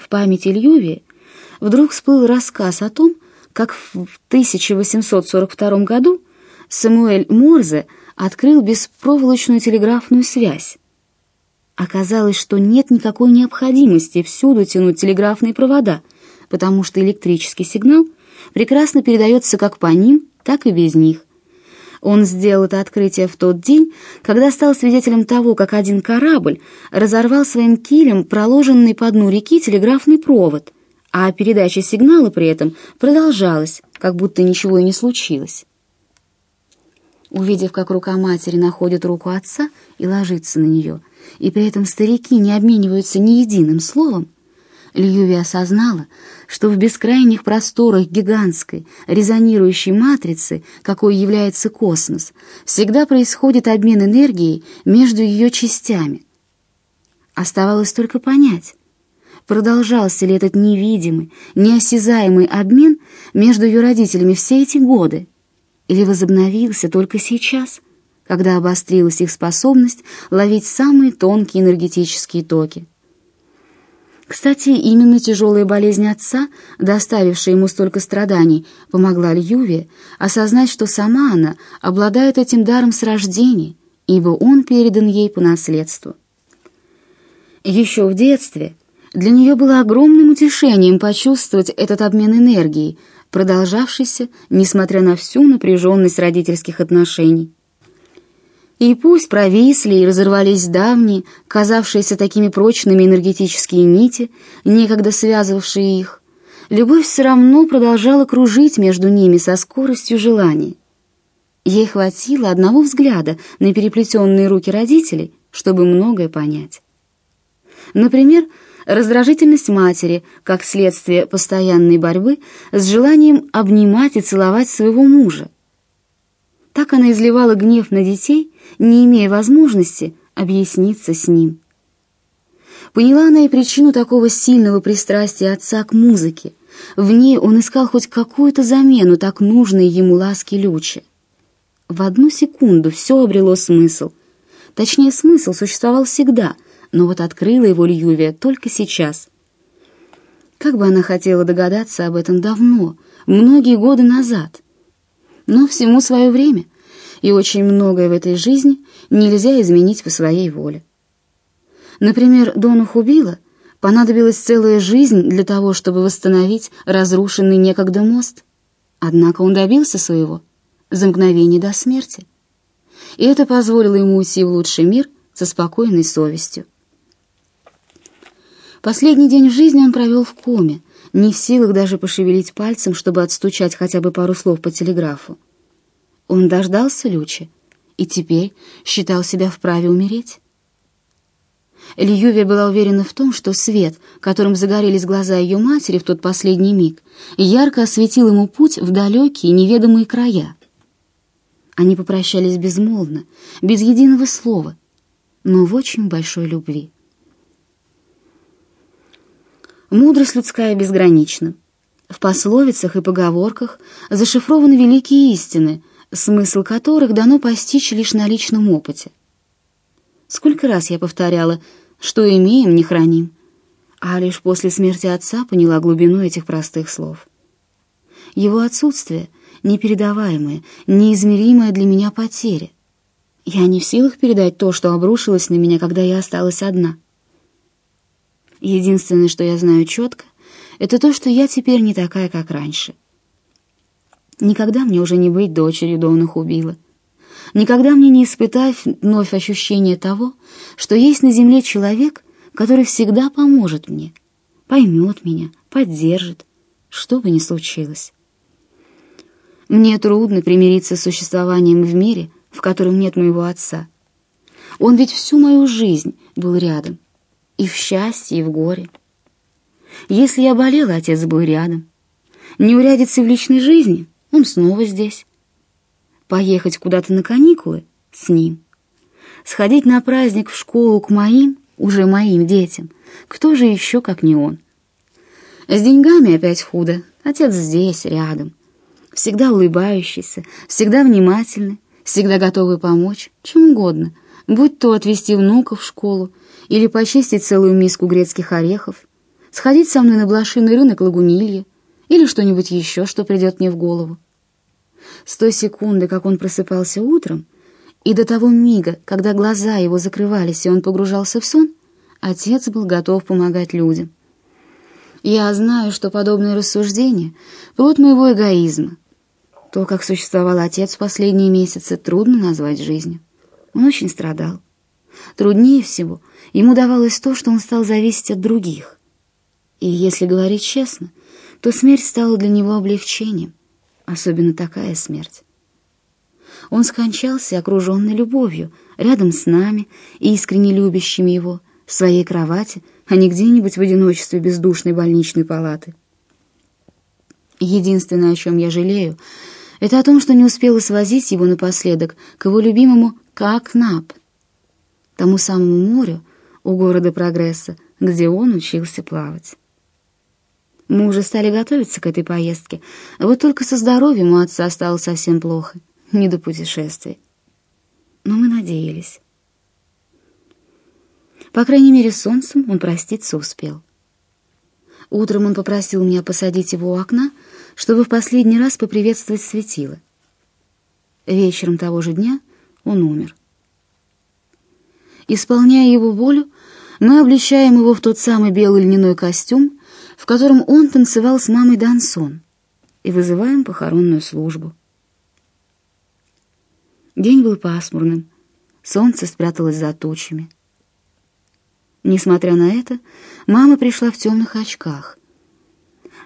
В памяти Льюви вдруг всплыл рассказ о том, как в 1842 году Самуэль Морзе открыл беспроволочную телеграфную связь. Оказалось, что нет никакой необходимости всюду тянуть телеграфные провода, потому что электрический сигнал прекрасно передается как по ним, так и без них. Он сделал это открытие в тот день, когда стал свидетелем того, как один корабль разорвал своим килем проложенный по дну реки телеграфный провод, а передача сигнала при этом продолжалась, как будто ничего и не случилось. Увидев, как рука матери находит руку отца и ложится на нее, и при этом старики не обмениваются ни единым словом, Льюви осознала, что в бескрайних просторах гигантской, резонирующей матрицы, какой является космос, всегда происходит обмен энергией между ее частями. Оставалось только понять, продолжался ли этот невидимый, неосязаемый обмен между ее родителями все эти годы, или возобновился только сейчас, когда обострилась их способность ловить самые тонкие энергетические токи. Кстати, именно тяжелая болезнь отца, доставившая ему столько страданий, помогла Льюве осознать, что сама она обладает этим даром с рождения, ибо он передан ей по наследству. Еще в детстве для нее было огромным утешением почувствовать этот обмен энергией, продолжавшийся, несмотря на всю напряженность родительских отношений. И пусть провисли и разорвались давние, казавшиеся такими прочными энергетические нити, некогда связывавшие их, любовь все равно продолжала кружить между ними со скоростью желания. Ей хватило одного взгляда на переплетенные руки родителей, чтобы многое понять. Например, раздражительность матери, как следствие постоянной борьбы с желанием обнимать и целовать своего мужа, так она изливала гнев на детей, не имея возможности объясниться с ним. Поняла она и причину такого сильного пристрастия отца к музыке. В ней он искал хоть какую-то замену так нужной ему ласки Лючи. В одну секунду все обрело смысл. Точнее, смысл существовал всегда, но вот открыла его Льювия только сейчас. Как бы она хотела догадаться об этом давно, многие годы назад — но всему свое время, и очень многое в этой жизни нельзя изменить по своей воле. Например, Дону Хубила понадобилась целая жизнь для того, чтобы восстановить разрушенный некогда мост. Однако он добился своего за мгновение до смерти. И это позволило ему уйти в лучший мир со спокойной совестью. Последний день жизни он провел в коме, не в силах даже пошевелить пальцем, чтобы отстучать хотя бы пару слов по телеграфу. Он дождался Лючи и теперь считал себя вправе умереть. Льюви была уверена в том, что свет, которым загорелись глаза ее матери в тот последний миг, ярко осветил ему путь в далекие неведомые края. Они попрощались безмолвно, без единого слова, но в очень большой любви. Мудрость людская безгранична. В пословицах и поговорках зашифрованы великие истины, смысл которых дано постичь лишь на личном опыте. Сколько раз я повторяла, что имеем, не храним, а лишь после смерти отца поняла глубину этих простых слов. Его отсутствие — непередаваемая, неизмеримая для меня потеря. Я не в силах передать то, что обрушилось на меня, когда я осталась одна — Единственное, что я знаю четко, это то, что я теперь не такая, как раньше. Никогда мне уже не быть дочерью Дона убила. Никогда мне не испытать вновь ощущение того, что есть на земле человек, который всегда поможет мне, поймет меня, поддержит, что бы ни случилось. Мне трудно примириться с существованием в мире, в котором нет моего отца. Он ведь всю мою жизнь был рядом — и в счастье, и в горе. Если я болела, отец был рядом. Не урядиться в личной жизни, он снова здесь. Поехать куда-то на каникулы — с ним. Сходить на праздник в школу к моим, уже моим детям, кто же еще, как не он? С деньгами опять худо, отец здесь, рядом. Всегда улыбающийся, всегда внимательный, всегда готовый помочь, чем угодно, будь то отвезти внуков в школу, или почистить целую миску грецких орехов, сходить со мной на блошиный рынок Лагунилья или что-нибудь еще, что придет мне в голову. С той секунды, как он просыпался утром, и до того мига, когда глаза его закрывались, и он погружался в сон, отец был готов помогать людям. Я знаю, что подобные рассуждения — плод моего эгоизма. То, как существовал отец в последние месяцы, трудно назвать жизнью. Он очень страдал. Труднее всего ему давалось то, что он стал зависеть от других. И если говорить честно, то смерть стала для него облегчением, особенно такая смерть. Он скончался, окруженный любовью, рядом с нами, искренне любящими его, в своей кровати, а не где-нибудь в одиночестве бездушной больничной палаты. Единственное, о чем я жалею, это о том, что не успела свозить его напоследок к его любимому Какнап, тому самому морю у города Прогресса, где он учился плавать. Мы уже стали готовиться к этой поездке, вот только со здоровьем у отца стало совсем плохо, не до путешествий. Но мы надеялись. По крайней мере, солнцем он проститься успел. Утром он попросил меня посадить его у окна, чтобы в последний раз поприветствовать светило. Вечером того же дня он умер. Исполняя его волю, мы облачаем его в тот самый белый льняной костюм, в котором он танцевал с мамой Дансон, и вызываем похоронную службу. День был пасмурным, солнце спряталось за тучами. Несмотря на это, мама пришла в темных очках.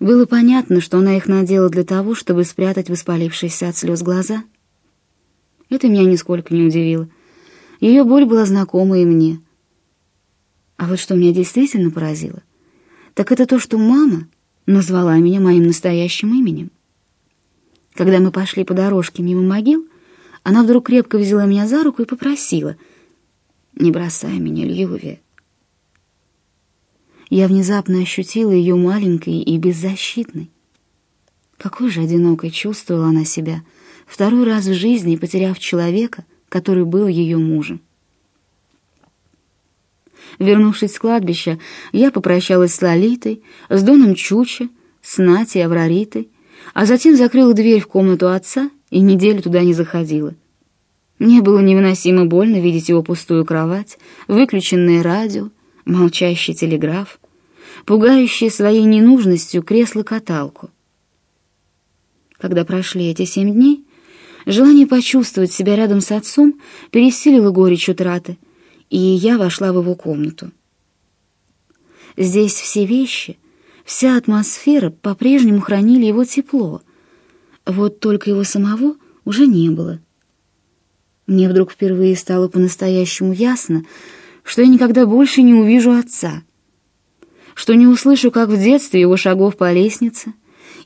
Было понятно, что она их надела для того, чтобы спрятать воспалившиеся от слез глаза. Это меня нисколько не удивило. Ее боль была знакома и мне. А вот что меня действительно поразило, так это то, что мама назвала меня моим настоящим именем. Когда мы пошли по дорожке мимо могил, она вдруг крепко взяла меня за руку и попросила «Не бросай меня, Льюви». Я внезапно ощутила ее маленькой и беззащитной. Какой же одинокой чувствовала она себя, второй раз в жизни потеряв человека, который был ее мужем. Вернувшись с кладбища, я попрощалась с Лолитой, с Доном Чуча, с Натей Авраритой, а затем закрыла дверь в комнату отца и неделю туда не заходила. Мне было невыносимо больно видеть его пустую кровать, выключенное радио, молчащий телеграф, пугающий своей ненужностью кресло-каталку. Когда прошли эти семь дней, желание почувствовать себя рядом с отцом пересилило горечь утраты, и я вошла в его комнату. Здесь все вещи, вся атмосфера по-прежнему хранили его тепло, вот только его самого уже не было. Мне вдруг впервые стало по-настоящему ясно, что я никогда больше не увижу отца, что не услышу, как в детстве, его шагов по лестнице,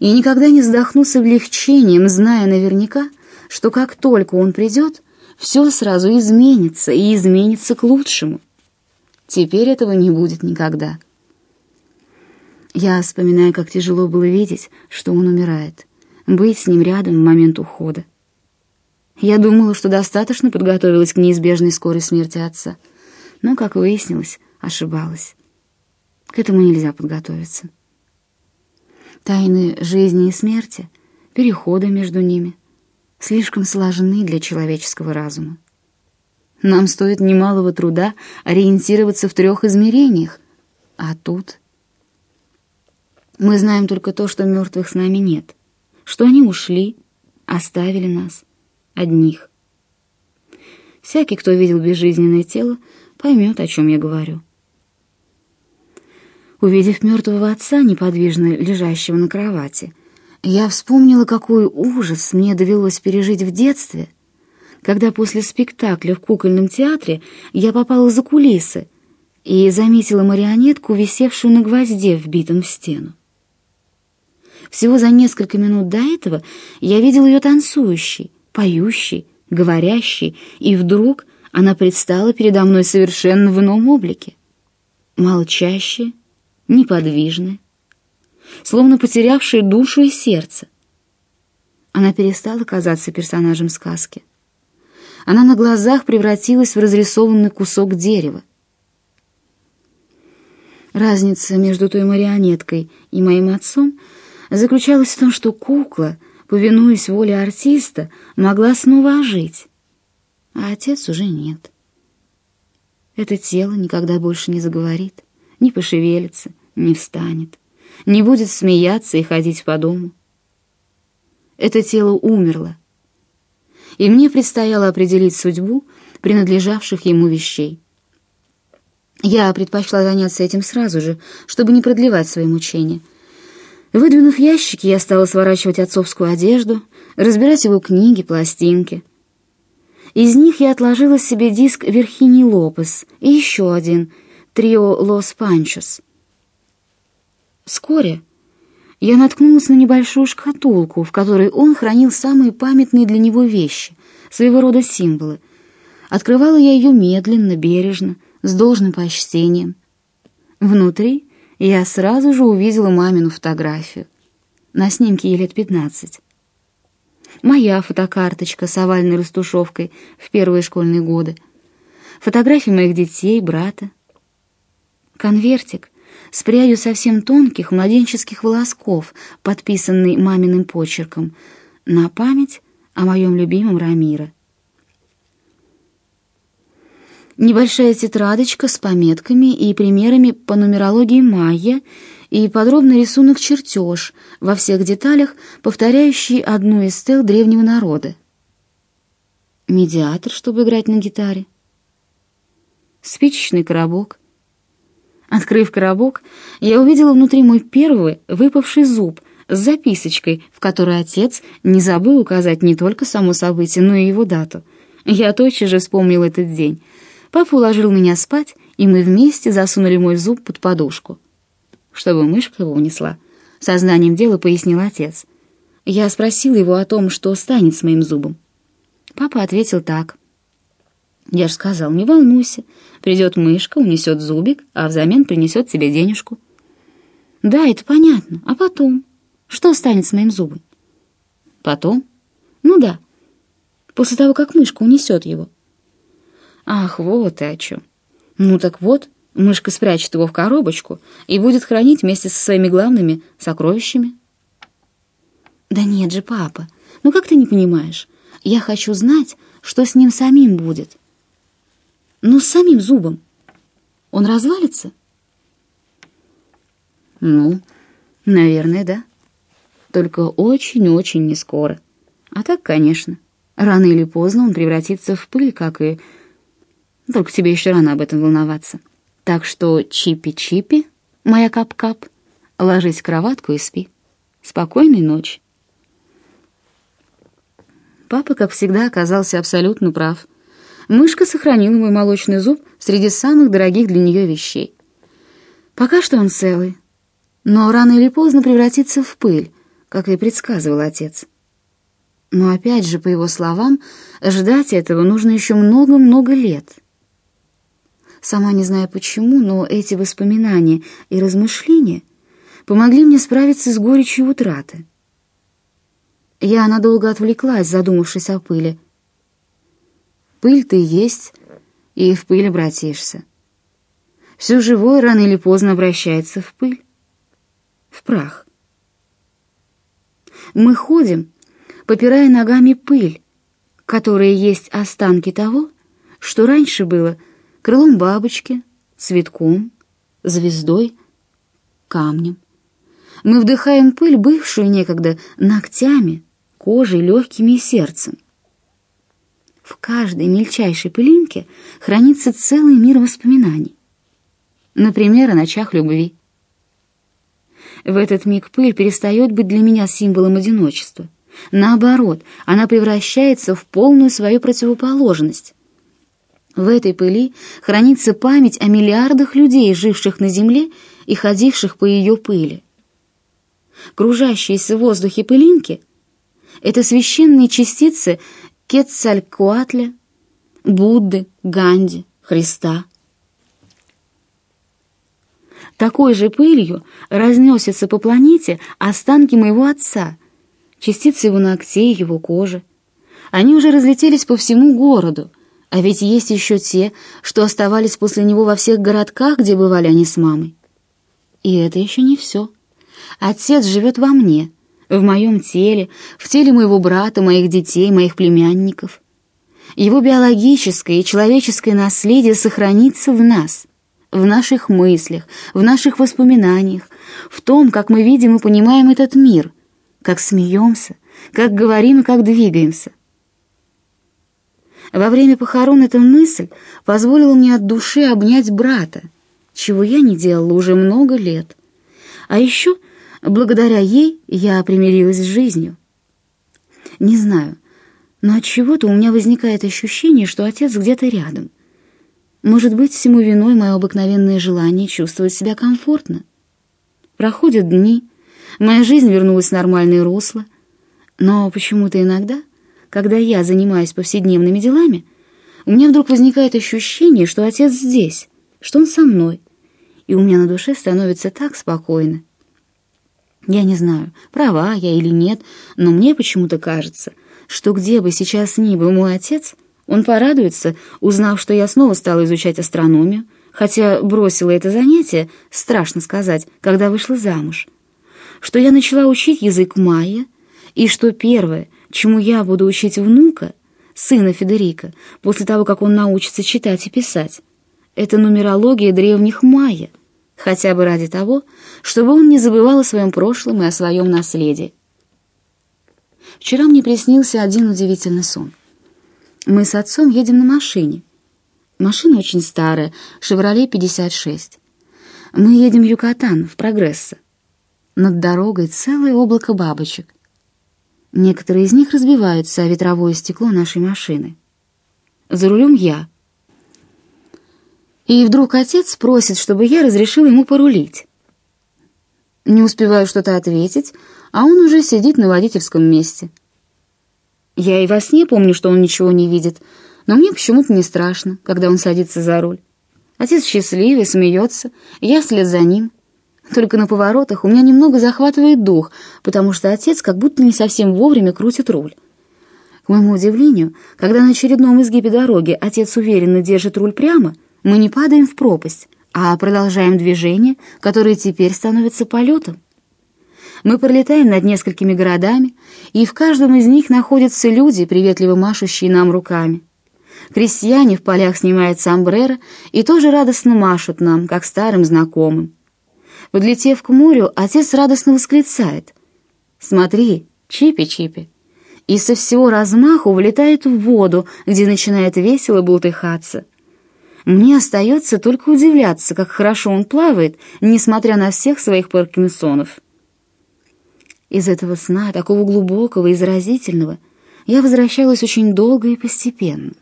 и никогда не вздохну с облегчением, зная наверняка, что как только он придет, все сразу изменится, и изменится к лучшему. Теперь этого не будет никогда. Я вспоминаю, как тяжело было видеть, что он умирает, быть с ним рядом в момент ухода. Я думала, что достаточно подготовилась к неизбежной скорой смерти отца — но, как выяснилось, ошибалась. К этому нельзя подготовиться. Тайны жизни и смерти, перехода между ними, слишком сложны для человеческого разума. Нам стоит немалого труда ориентироваться в трех измерениях, а тут... Мы знаем только то, что мертвых с нами нет, что они ушли, оставили нас, одних. Всякий, кто видел безжизненное тело, поймет, о чем я говорю. Увидев мертвого отца, неподвижно лежащего на кровати, я вспомнила, какой ужас мне довелось пережить в детстве, когда после спектакля в кукольном театре я попала за кулисы и заметила марионетку, висевшую на гвозде, вбитом в стену. Всего за несколько минут до этого я видел ее танцующей, поющей, говорящей, и вдруг она предстала передо мной совершенно в ином облике. Молчащая, неподвижная, словно потерявшая душу и сердце. Она перестала казаться персонажем сказки. Она на глазах превратилась в разрисованный кусок дерева. Разница между той марионеткой и моим отцом заключалась в том, что кукла, повинуясь воле артиста, могла снова ожить, а отец уже нет. Это тело никогда больше не заговорит, не пошевелится, не встанет, не будет смеяться и ходить по дому. Это тело умерло, и мне предстояло определить судьбу принадлежавших ему вещей. Я предпочла заняться этим сразу же, чтобы не продлевать свои мучения. Выдвинув ящики, я стала сворачивать отцовскую одежду, разбирать его книги, пластинки. Из них я отложила себе диск Верхини Лопес и еще один — трио Лос Панчос. Вскоре я наткнулась на небольшую шкатулку, в которой он хранил самые памятные для него вещи, своего рода символы. Открывала я ее медленно, бережно, с должным почтением. Внутри я сразу же увидела мамину фотографию. На снимке ей лет пятнадцать. Моя фотокарточка с овальной растушевкой в первые школьные годы. Фотографии моих детей, брата. Конвертик с прядью совсем тонких младенческих волосков, подписанный маминым почерком, на память о моем любимом Рамира. Небольшая тетрадочка с пометками и примерами по нумерологии майя и подробный рисунок-чертеж во всех деталях, повторяющий одну из стел древнего народа. Медиатор, чтобы играть на гитаре. Спичечный коробок. Открыв коробок, я увидела внутри мой первый выпавший зуб с записочкой, в которой отец не забыл указать не только само событие, но и его дату. Я тотчас же вспомнил этот день. Папа уложил меня спать, и мы вместе засунули мой зуб под подушку. Чтобы мышка его унесла. Сознанием дела пояснил отец. Я спросил его о том, что станет с моим зубом. Папа ответил так. Я же сказал, не волнуйся. Придет мышка, унесет зубик, а взамен принесет тебе денежку. Да, это понятно. А потом? Что станет с моим зубом? Потом? Ну да. После того, как мышка унесет его. Ах, вот и о чем. Ну так вот, мышка спрячет его в коробочку и будет хранить вместе со своими главными сокровищами. Да нет же, папа, ну как ты не понимаешь? Я хочу знать, что с ним самим будет. Ну, с самим зубом. Он развалится? Ну, наверное, да. Только очень-очень не скоро. А так, конечно, рано или поздно он превратится в пыль, как и только тебе еще рано об этом волноваться. Так что чипи-чипи, моя кап-кап, ложись в кроватку и спи. Спокойной ночи. Папа, как всегда, оказался абсолютно прав. Мышка сохранила мой молочный зуб среди самых дорогих для нее вещей. Пока что он целый, но рано или поздно превратится в пыль, как и предсказывал отец. Но опять же, по его словам, ждать этого нужно еще много-много лет. Сама не знаю почему, но эти воспоминания и размышления помогли мне справиться с горечью утраты. Я надолго отвлеклась, задумавшись о пыли. Пыль ты есть, и в пыль обратишься. Все живое рано или поздно обращается в пыль, в прах. Мы ходим, попирая ногами пыль, которая есть останки того, что раньше было — крылом бабочки, цветком, звездой, камнем. Мы вдыхаем пыль, бывшую некогда ногтями, кожей, легкими и сердцем. В каждой мельчайшей пылинке хранится целый мир воспоминаний. Например, о ночах любви. В этот миг пыль перестает быть для меня символом одиночества. Наоборот, она превращается в полную свою противоположность, в этой пыли хранится память о миллиардах людей, живших на Земле и ходивших по ее пыли. Кружащиеся в воздухе пылинки — это священные частицы Кетцалькуатля, Будды, Ганди, Христа. Такой же пылью разнесятся по планете останки моего отца, частицы его ногтей, его кожи. Они уже разлетелись по всему городу — а ведь есть еще те, что оставались после него во всех городках, где бывали они с мамой. И это еще не все. Отец живет во мне, в моем теле, в теле моего брата, моих детей, моих племянников. Его биологическое и человеческое наследие сохранится в нас, в наших мыслях, в наших воспоминаниях, в том, как мы видим и понимаем этот мир, как смеемся, как говорим и как двигаемся. Во время похорон эта мысль позволила мне от души обнять брата, чего я не делала уже много лет. А еще, благодаря ей, я примирилась с жизнью. Не знаю, но от чего-то у меня возникает ощущение, что отец где-то рядом. Может быть, всему виной мое обыкновенное желание чувствовать себя комфортно. Проходят дни, моя жизнь вернулась в нормальное русло, но почему-то иногда, когда я занимаюсь повседневными делами, у меня вдруг возникает ощущение, что отец здесь, что он со мной, и у меня на душе становится так спокойно. Я не знаю, права я или нет, но мне почему-то кажется, что где бы сейчас ни был мой отец, он порадуется, узнав, что я снова стала изучать астрономию, хотя бросила это занятие, страшно сказать, когда вышла замуж, что я начала учить язык майя, и что первое, чему я буду учить внука, сына Федерика, после того, как он научится читать и писать, это нумерология древних майя, хотя бы ради того, чтобы он не забывал о своем прошлом и о своем наследии. Вчера мне приснился один удивительный сон. Мы с отцом едем на машине. Машина очень старая, «Шевроле 56». Мы едем в Юкатан, в Прогрессо. Над дорогой целое облако бабочек. Некоторые из них разбиваются о ветровое стекло нашей машины. За рулем я. И вдруг отец просит, чтобы я разрешила ему порулить. Не успеваю что-то ответить, а он уже сидит на водительском месте. Я и во сне помню, что он ничего не видит, но мне почему-то не страшно, когда он садится за руль. Отец счастливый, смеется, я вслед за ним. Только на поворотах у меня немного захватывает дух, потому что отец как будто не совсем вовремя крутит руль. К моему удивлению, когда на очередном изгибе дороги отец уверенно держит руль прямо, мы не падаем в пропасть, а продолжаем движение, которое теперь становится полетом. Мы пролетаем над несколькими городами, и в каждом из них находятся люди, приветливо машущие нам руками. Крестьяне в полях снимают сомбреро и тоже радостно машут нам, как старым знакомым. Подлетев к морю, отец радостно восклицает. «Смотри, чипи-чипи!» И со всего размаху влетает в воду, где начинает весело бултыхаться. Мне остается только удивляться, как хорошо он плавает, несмотря на всех своих паркинсонов. Из этого сна, такого глубокого и заразительного, я возвращалась очень долго и постепенно.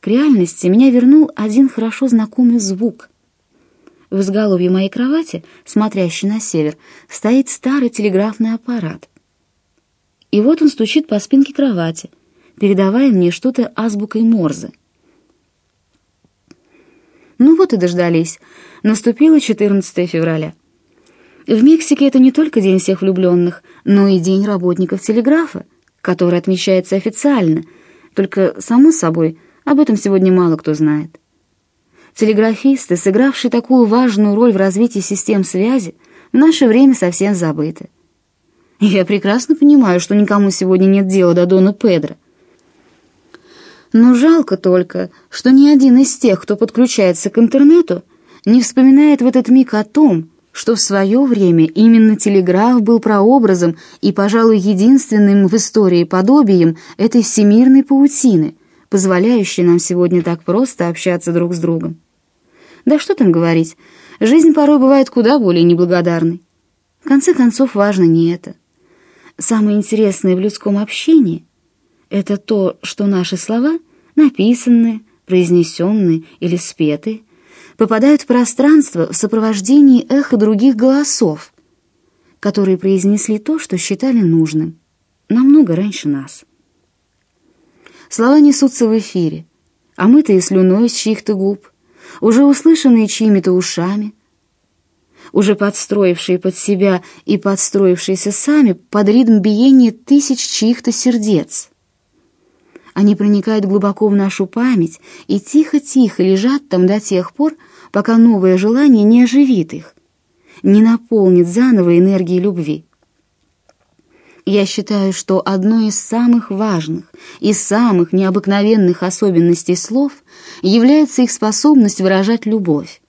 К реальности меня вернул один хорошо знакомый звук — в изголовье моей кровати, смотрящей на север, стоит старый телеграфный аппарат. И вот он стучит по спинке кровати, передавая мне что-то азбукой Морзе. Ну вот и дождались. Наступило 14 февраля. В Мексике это не только День всех влюбленных, но и День работников телеграфа, который отмечается официально, только, само собой, об этом сегодня мало кто знает. Телеграфисты, сыгравшие такую важную роль в развитии систем связи, в наше время совсем забыты. Я прекрасно понимаю, что никому сегодня нет дела до Дона Педро. Но жалко только, что ни один из тех, кто подключается к интернету, не вспоминает в этот миг о том, что в свое время именно телеграф был прообразом и, пожалуй, единственным в истории подобием этой всемирной паутины, позволяющей нам сегодня так просто общаться друг с другом. Да что там говорить, жизнь порой бывает куда более неблагодарной. В конце концов, важно не это. Самое интересное в людском общении — это то, что наши слова, написанные, произнесенные или спетые, попадают в пространство в сопровождении эха других голосов, которые произнесли то, что считали нужным, намного раньше нас. Слова несутся в эфире, мы-то и слюной из чьих-то губ — уже услышанные чьими-то ушами, уже подстроившие под себя и подстроившиеся сами под ритм биения тысяч чьих-то сердец. Они проникают глубоко в нашу память и тихо-тихо лежат там до тех пор, пока новое желание не оживит их, не наполнит заново энергией любви. Я считаю, что одной из самых важных и самых необыкновенных особенностей слов является их способность выражать любовь.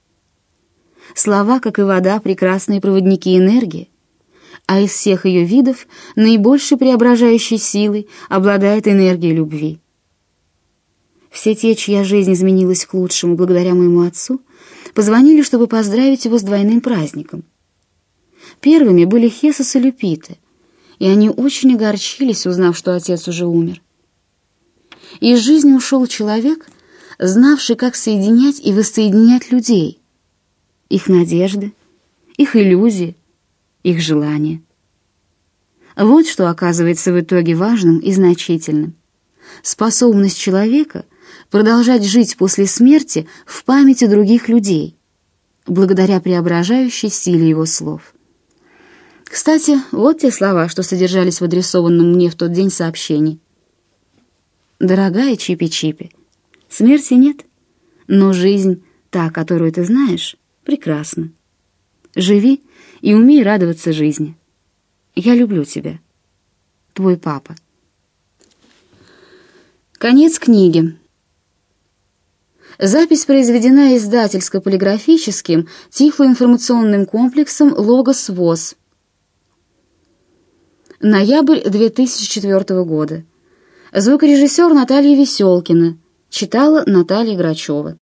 Слова, как и вода, прекрасные проводники энергии, а из всех ее видов наибольшей преображающей силой обладает энергия любви. Все те, чья жизнь изменилась к лучшему благодаря моему отцу, позвонили, чтобы поздравить его с двойным праздником. Первыми были Хесус и Люпиты, и они очень огорчились, узнав, что отец уже умер. Из жизни ушел человек, знавший, как соединять и воссоединять людей, их надежды, их иллюзии, их желания. Вот что оказывается в итоге важным и значительным. Способность человека продолжать жить после смерти в памяти других людей, благодаря преображающей силе его слов. Кстати, вот те слова, что содержались в адресованном мне в тот день сообщении. «Дорогая Чипи-Чипи, смерти нет, но жизнь, та, которую ты знаешь, прекрасна. Живи и умей радоваться жизни. Я люблю тебя. Твой папа». Конец книги. Запись произведена издательско-полиграфическим тифлоинформационным комплексом «Логос ВОЗ». Ноябрь 2004 года. Звукорежиссер Наталья Веселкина. Читала Наталья Грачева.